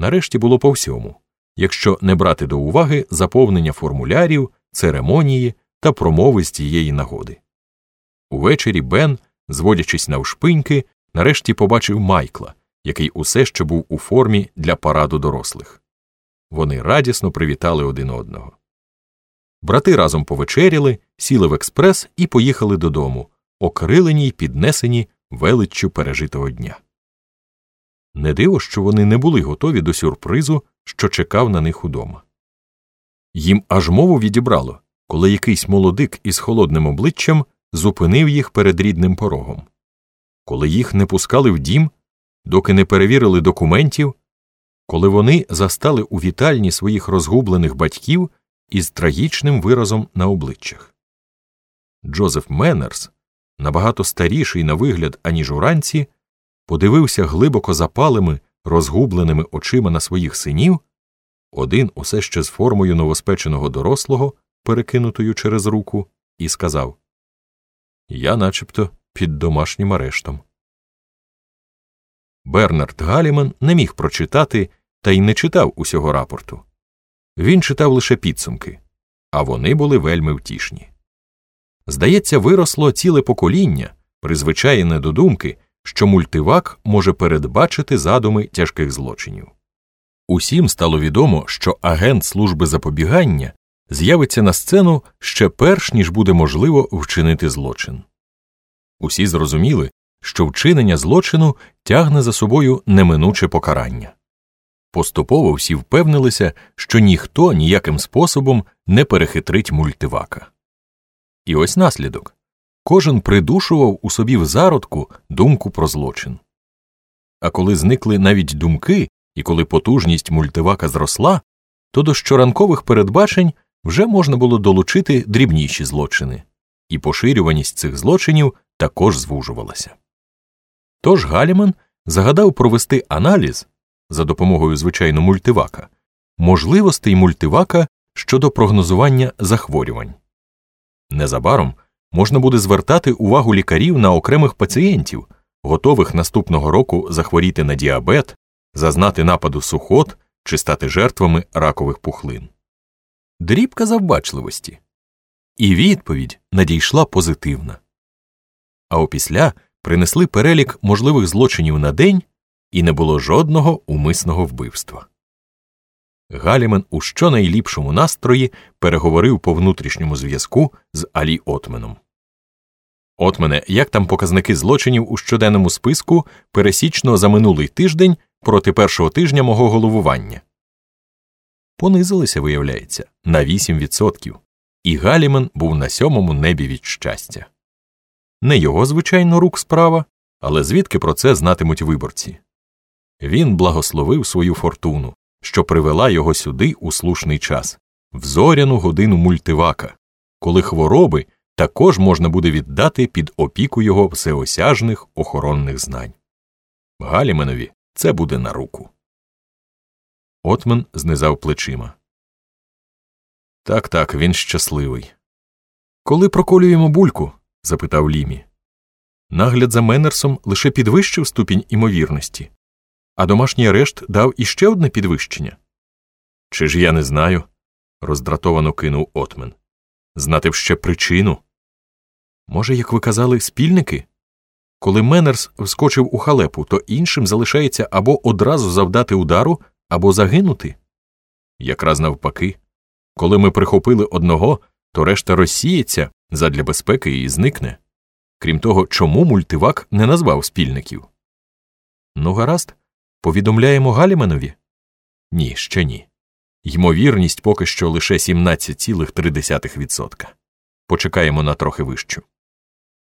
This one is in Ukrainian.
Нарешті було по всьому, якщо не брати до уваги заповнення формулярів, церемонії та промови з тієї нагоди. Увечері Бен, зводячись навшпиньки, нарешті побачив Майкла, який усе ще був у формі для параду дорослих. Вони радісно привітали один одного. Брати разом повечеряли, сіли в експрес і поїхали додому, окрилені й піднесені величчю пережитого дня. Не диво, що вони не були готові до сюрпризу, що чекав на них удома. Їм аж мову відібрало, коли якийсь молодик із холодним обличчям зупинив їх перед рідним порогом. Коли їх не пускали в дім, доки не перевірили документів, коли вони застали у вітальні своїх розгублених батьків із трагічним виразом на обличчях. Джозеф Меннерс, набагато старіший на вигляд, аніж уранці, подивився глибоко запалими, розгубленими очима на своїх синів, один усе ще з формою новоспеченого дорослого, перекинутою через руку, і сказав Я начебто під домашнім арештом. Бернард Галіман не міг прочитати та й не читав усього рапорту. Він читав лише підсумки, а вони були вельми втішні. Здається, виросло ціле покоління, призвичаєне до думки, що мультивак може передбачити задуми тяжких злочинів. Усім стало відомо, що агент служби запобігання з'явиться на сцену ще перш ніж буде можливо вчинити злочин. Усі зрозуміли, що вчинення злочину тягне за собою неминуче покарання. Поступово всі впевнилися, що ніхто ніяким способом не перехитрить мультивака. І ось наслідок кожен придушував у собі в зародку думку про злочин. А коли зникли навіть думки, і коли потужність мультивака зросла, то до щоранкових передбачень вже можна було долучити дрібніші злочини, і поширюваність цих злочинів також звужувалася. Тож Галіман загадав провести аналіз за допомогою звичайно мультивака можливостей мультивака щодо прогнозування захворювань. Незабаром можна буде звертати увагу лікарів на окремих пацієнтів, готових наступного року захворіти на діабет, зазнати нападу сухот чи стати жертвами ракових пухлин. Дрібка завбачливості. І відповідь надійшла позитивна. А опісля принесли перелік можливих злочинів на день, і не було жодного умисного вбивства. Галімен у щонайліпшому настрої переговорив по внутрішньому зв'язку з Алі Отменом. Отмене, як там показники злочинів у щоденному списку пересічно за минулий тиждень проти першого тижня мого головування? Понизилися, виявляється, на 8%. І Галімен був на сьомому небі від щастя. Не його, звичайно, рук справа, але звідки про це знатимуть виборці. Він благословив свою фортуну, що привела його сюди у слушний час, в зоряну годину мультивака, коли хвороби також можна буде віддати під опіку його всеосяжних охоронних знань. Галіменові це буде на руку. Отмен знизав плечима. Так, так, він щасливий. Коли проколюємо бульку? запитав Лімі. Нагляд за Меннерсом лише підвищив ступінь імовірності, а домашній арешт дав іще одне підвищення. Чи ж я не знаю? роздратовано кинув Отмен. Знати б ще причину. Може, як ви казали, спільники? Коли Меннерс вскочив у халепу, то іншим залишається або одразу завдати удару, або загинути. Якраз навпаки, коли ми прихопили одного, то решта розсіється задля безпеки і зникне. Крім того, чому мультивак не назвав спільників? Ну, гаразд, повідомляємо Галіменові? Ні, ще ні. Ймовірність поки що лише 17,3%. Почекаємо на трохи вищу.